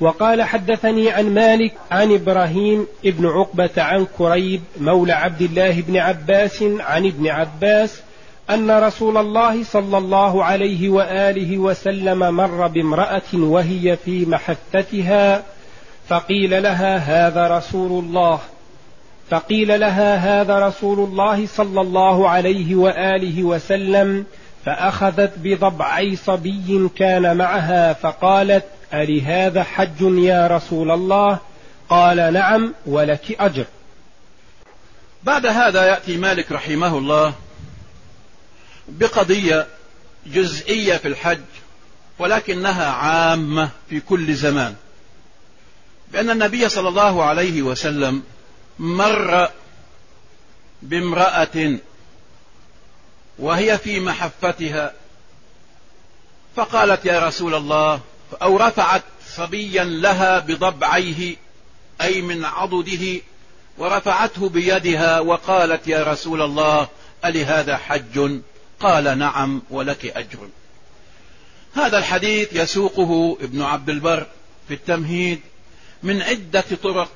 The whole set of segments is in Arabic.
وقال حدثني عن مالك عن إبراهيم ابن عقبة عن كريب مولى عبد الله بن عباس عن ابن عباس أن رسول الله صلى الله عليه وآله وسلم مر بامرأة وهي في محثتها فقيل لها هذا رسول الله. فقيل لها هذا رسول الله صلى الله عليه وآله وسلم فأخذت بضبعي صبي كان معها فقالت ألهذا حج يا رسول الله؟ قال نعم ولك أجر. بعد هذا يأتي مالك رحمه الله بقضية جزئية في الحج ولكنها عامة في كل زمان. بأن النبي صلى الله عليه وسلم مر بامرأة وهي في محفتها فقالت يا رسول الله أو رفعت صبيا لها بضبعيه أي من عضده ورفعته بيدها وقالت يا رسول الله ألهذا حج؟ قال نعم ولك أجر. هذا الحديث يسوقه ابن عبد البر في التمهيد من عدة طرق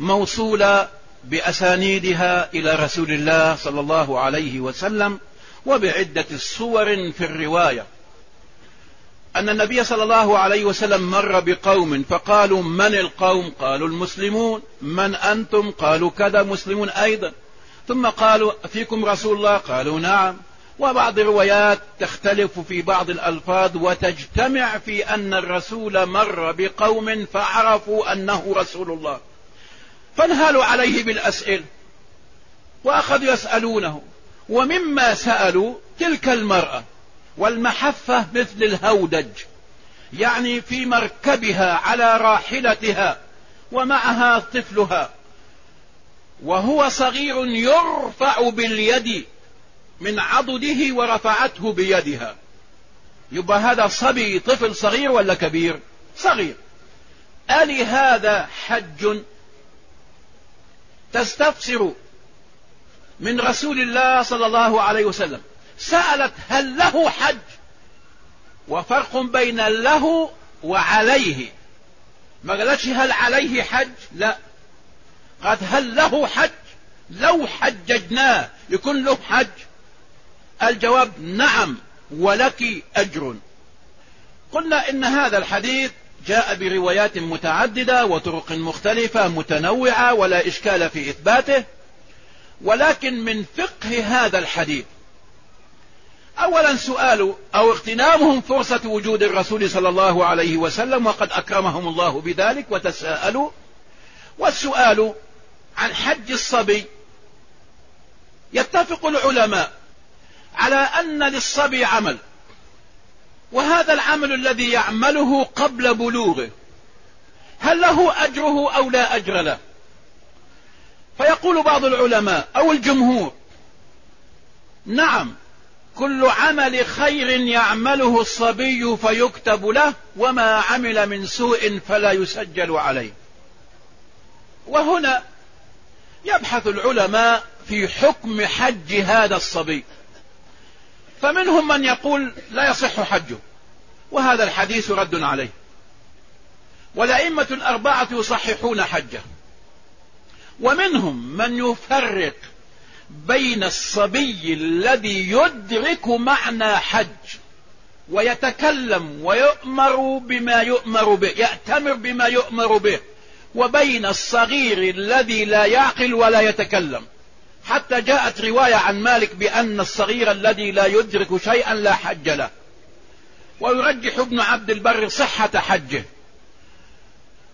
موصولة بأسانيدها إلى رسول الله صلى الله عليه وسلم وبعدة صور في الرواية. أن النبي صلى الله عليه وسلم مر بقوم فقالوا من القوم؟ قالوا المسلمون. من أنتم؟ قالوا كذا مسلمون أيضا. ثم قالوا فيكم رسول الله؟ قالوا نعم. وبعض الروايات تختلف في بعض الألفاظ وتجتمع في أن الرسول مر بقوم فعرفوا أنه رسول الله. فانهالوا عليه بالأسئلة وأخذوا يسألونه. ومما سألوا تلك المرأة. والمحفة مثل الهودج يعني في مركبها على راحلتها ومعها طفلها وهو صغير يرفع باليد من عضده ورفعته بيدها. يبقى هذا صبي طفل صغير ولا كبير؟ صغير. ألي هذا حج تستفسر من رسول الله صلى الله عليه وسلم؟ سألت هل له حج؟ وفرق بين له وعليه. ما قالتش هل عليه حج؟ لا. قالت هل له حج؟ لو حججناه يكون له حج. الجواب نعم ولك أجر. قلنا إن هذا الحديث جاء بروايات متعددة وطرق مختلفة متنوعة ولا إشكال في إثباته ولكن من فقه هذا الحديث أولا سؤال أو اغتنامهم فرصة وجود الرسول صلى الله عليه وسلم وقد أكرمهم الله بذلك وتساءلوا. والسؤال عن حج الصبي. يتفق العلماء على أن للصبي عمل. وهذا العمل الذي يعمله قبل بلوغه. هل له أجره أو لا أجر له؟ فيقول بعض العلماء أو الجمهور نعم كل عمل خير يعمله الصبي فيكتب له وما عمل من سوء فلا يسجل عليه. وهنا يبحث العلماء في حكم حج هذا الصبي. فمنهم من يقول لا يصح حجه وهذا الحديث رد عليه. والأئمة الأربعة يصححون حجه. ومنهم من يفرق بين الصبي الذي يدرك معنى حج ويتكلم ويؤمر بما يؤمر به يأتمر بما يؤمر به وبين الصغير الذي لا يعقل ولا يتكلم. حتى جاءت رواية عن مالك بأن الصغير الذي لا يدرك شيئا لا حج له. ويرجح ابن عبد البر صحة حجه.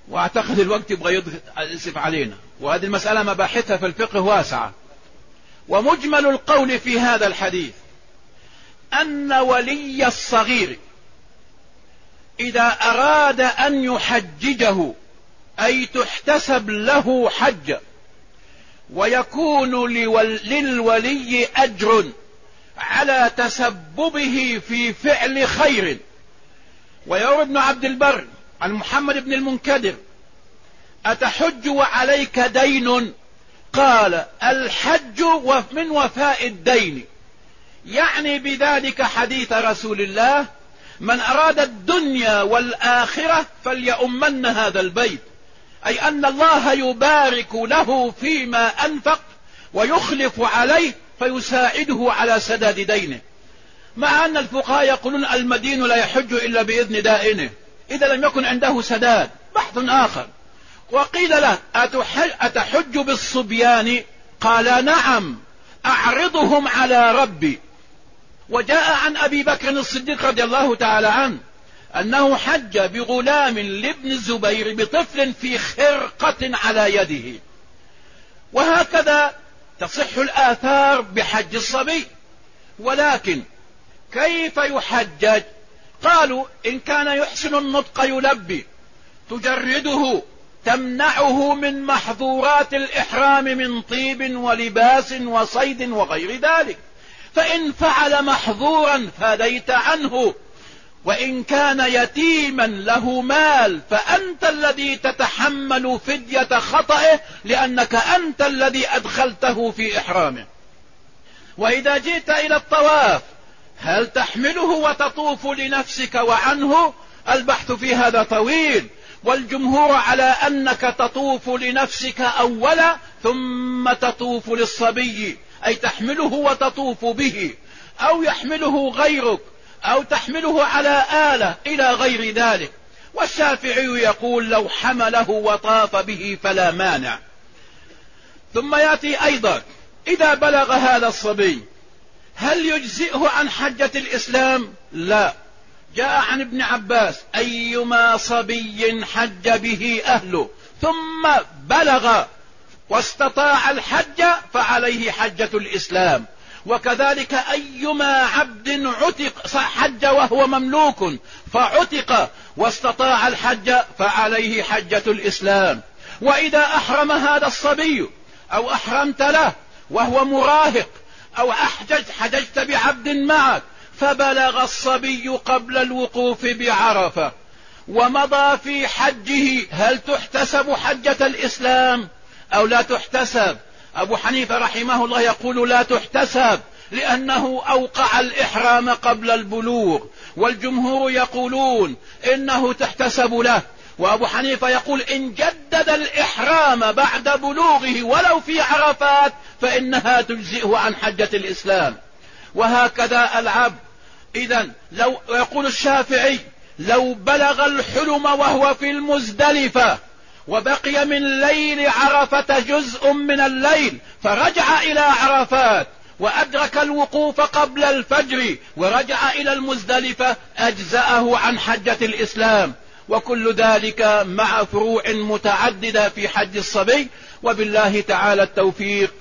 وأعتقد الوقت يبغى يصف علينا. وهذه المسألة مباحثها في الفقه واسعة. ومجمل القول في هذا الحديث أن ولي الصغير إذا أراد أن يحججه أي تحتسب له حج ويكون للولي أجر على تسببه في فعل خير. ويروي ابن عبد البر عن محمد بن المنكدر أتحج وعليك دين؟ قال الحج من وفاء الدين. يعني بذلك حديث رسول الله من أراد الدنيا والآخرة فليؤمن هذا البيت. أي أن الله يبارك له فيما أنفق ويخلف عليه فيساعده على سداد دينه. مع أن الفقهاء يقولون المدين لا يحج إلا بإذن دائنه. إذا لم يكن عنده سداد بحث آخر. وقيل له أتحج بالصبيان؟ قال نعم أعرضهم على ربي. وجاء عن أبي بكر الصديق رضي الله تعالى عنه أنه حج بغلام لابن الزبير بطفل في خرقة على يده. وهكذا تصح الآثار بحج الصبي. ولكن كيف يحجج؟ قالوا إن كان يحسن النطق يلبي تجرده. تمنعه من محظورات الإحرام من طيب ولباس وصيد وغير ذلك. فإن فعل محظورا فليت عنه. وإن كان يتيما له مال فأنت الذي تتحمل فدية خطئه لأنك أنت الذي أدخلته في إحرامه. وإذا جئت إلى الطواف هل تحمله وتطوف لنفسك وعنه؟ البحث في هذا طويل. والجمهور على أنك تطوف لنفسك أولا ثم تطوف للصبي أي تحمله وتطوف به أو يحمله غيرك أو تحمله على آلة إلى غير ذلك. والشافعي يقول لو حمله وطاف به فلا مانع. ثم يأتي أيضا إذا بلغ هذا الصبي هل يجزئه عن حجة الإسلام؟ لا. جاء عن ابن عباس أيما صبي حج به أهله ثم بلغ واستطاع الحج فعليه حجة الإسلام. وكذلك أيما عبد عتق حج وهو مملوك فعتق واستطاع الحج فعليه حجة الإسلام. وإذا أحرم هذا الصبي أو أحرمت له وهو مراهق أو أحجج حججت بعبد معك فبلغ الصبي قبل الوقوف بعرفة ومضى في حجه. هل تحتسب حجة الإسلام أو لا تحتسب؟ أبو حنيفة رحمه الله يقول لا تحتسب لأنه أوقع الإحرام قبل البلوغ. والجمهور يقولون إنه تحتسب له. وأبو حنيفة يقول إن جدد الإحرام بعد بلوغه ولو في عرفات فإنها تجزئه عن حجة الإسلام. وهكذا العبد. إذا لو يقول الشافعي لو بلغ الحلم وهو في المزدلفة وبقي من ليل عرفة جزء من الليل فرجع إلى عرفات وأدرك الوقوف قبل الفجر ورجع إلى المزدلفة أجزأه عن حجة الإسلام. وكل ذلك مع فروع متعددة في حج الصبي. وبالله تعالى التوفيق.